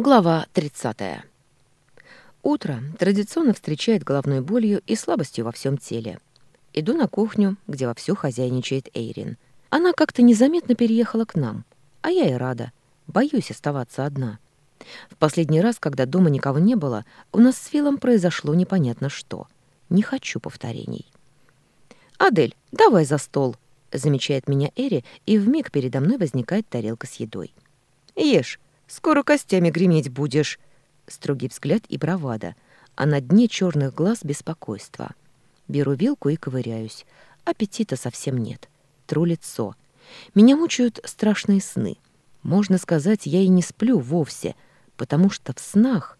Глава 30. Утро традиционно встречает головной болью и слабостью во всем теле. Иду на кухню, где вовсю хозяйничает Эйрин. Она как-то незаметно переехала к нам, а я и рада. Боюсь оставаться одна. В последний раз, когда дома никого не было, у нас с Филом произошло непонятно что. Не хочу повторений. «Адель, давай за стол!» — замечает меня Эри, и вмиг передо мной возникает тарелка с едой. «Ешь!» Скоро костями греметь будешь. Строгий взгляд и бравада, а на дне черных глаз беспокойство. Беру вилку и ковыряюсь. Аппетита совсем нет. Тру лицо. Меня мучают страшные сны. Можно сказать, я и не сплю вовсе, потому что в снах...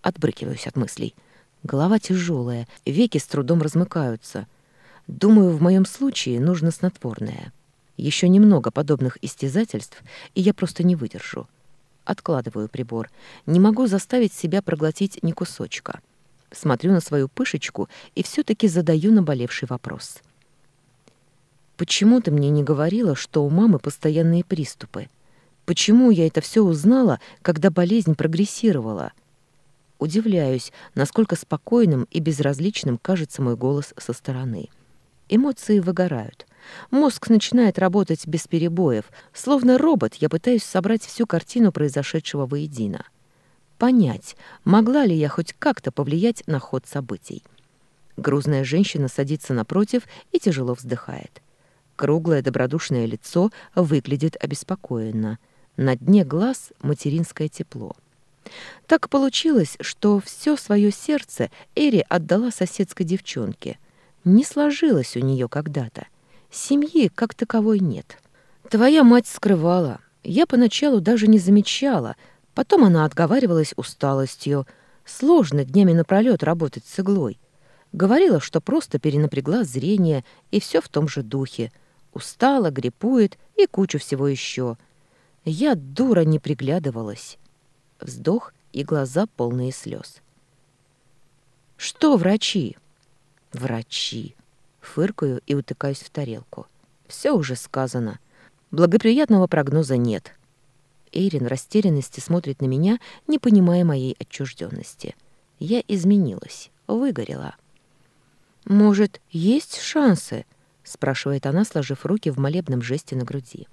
Отбрыкиваюсь от мыслей. Голова тяжелая, веки с трудом размыкаются. Думаю, в моем случае нужно снотворное. Еще немного подобных истязательств, и я просто не выдержу. Откладываю прибор. Не могу заставить себя проглотить ни кусочка. Смотрю на свою пышечку и все таки задаю наболевший вопрос. «Почему ты мне не говорила, что у мамы постоянные приступы? Почему я это все узнала, когда болезнь прогрессировала?» Удивляюсь, насколько спокойным и безразличным кажется мой голос со стороны. Эмоции выгорают. Мозг начинает работать без перебоев. Словно робот, я пытаюсь собрать всю картину произошедшего воедино. Понять, могла ли я хоть как-то повлиять на ход событий. Грузная женщина садится напротив и тяжело вздыхает. Круглое добродушное лицо выглядит обеспокоенно. На дне глаз материнское тепло. Так получилось, что все свое сердце Эри отдала соседской девчонке. Не сложилось у нее когда-то. Семьи как таковой нет. Твоя мать скрывала. Я поначалу даже не замечала. Потом она отговаривалась усталостью. Сложно днями напролёт работать с иглой. Говорила, что просто перенапрягла зрение, и все в том же духе. Устала, гриппует и кучу всего еще. Я, дура, не приглядывалась. Вздох и глаза полные слез. «Что врачи?» «Врачи!» Фыркаю и утыкаюсь в тарелку. Все уже сказано. Благоприятного прогноза нет. Эйрин в растерянности смотрит на меня, не понимая моей отчужденности. Я изменилась, выгорела. «Может, есть шансы?» — спрашивает она, сложив руки в молебном жесте на груди.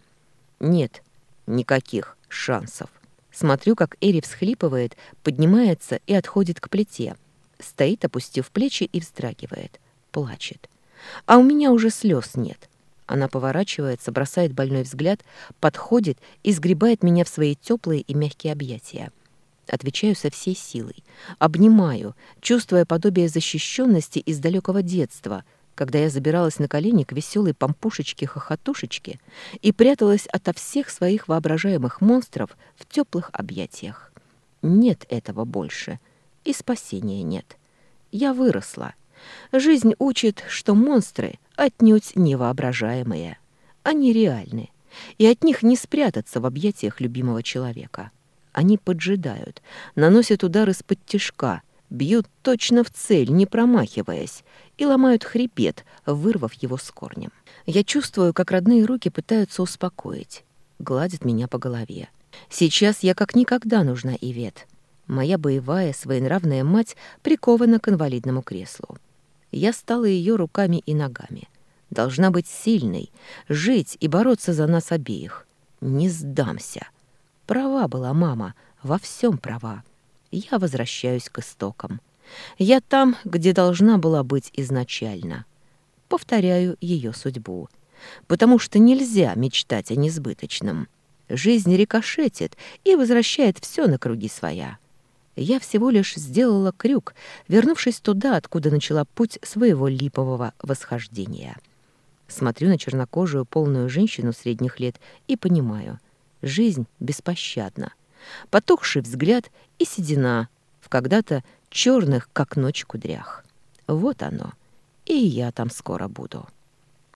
«Нет, никаких шансов». Смотрю, как Эри всхлипывает, поднимается и отходит к плите. Стоит, опустив плечи и вздрагивает. Плачет. А у меня уже слез нет. Она поворачивается, бросает больной взгляд, подходит и сгребает меня в свои теплые и мягкие объятия. Отвечаю со всей силой. Обнимаю, чувствуя подобие защищенности из далекого детства, когда я забиралась на колени к веселой помпушечке-хохотушечке и пряталась ото всех своих воображаемых монстров в теплых объятиях. Нет этого больше, и спасения нет. Я выросла — Жизнь учит, что монстры отнюдь невоображаемые. Они реальны, и от них не спрятаться в объятиях любимого человека. Они поджидают, наносят удары с-под тишка, бьют точно в цель, не промахиваясь, и ломают хребет, вырвав его с корнем. Я чувствую, как родные руки пытаются успокоить, гладят меня по голове. Сейчас я как никогда нужна Ивет. Моя боевая, своенравная мать прикована к инвалидному креслу. Я стала ее руками и ногами. Должна быть сильной, жить и бороться за нас обеих. Не сдамся. Права была мама, во всем права. Я возвращаюсь к истокам. Я там, где должна была быть изначально. Повторяю ее судьбу. Потому что нельзя мечтать о несбыточном. Жизнь рикошетит и возвращает все на круги своя. Я всего лишь сделала крюк, вернувшись туда, откуда начала путь своего липового восхождения. Смотрю на чернокожую полную женщину средних лет и понимаю, жизнь беспощадна. Потухший взгляд и седина в когда-то черных, как ночь, кудрях. Вот оно. И я там скоро буду.